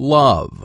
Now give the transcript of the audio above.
love.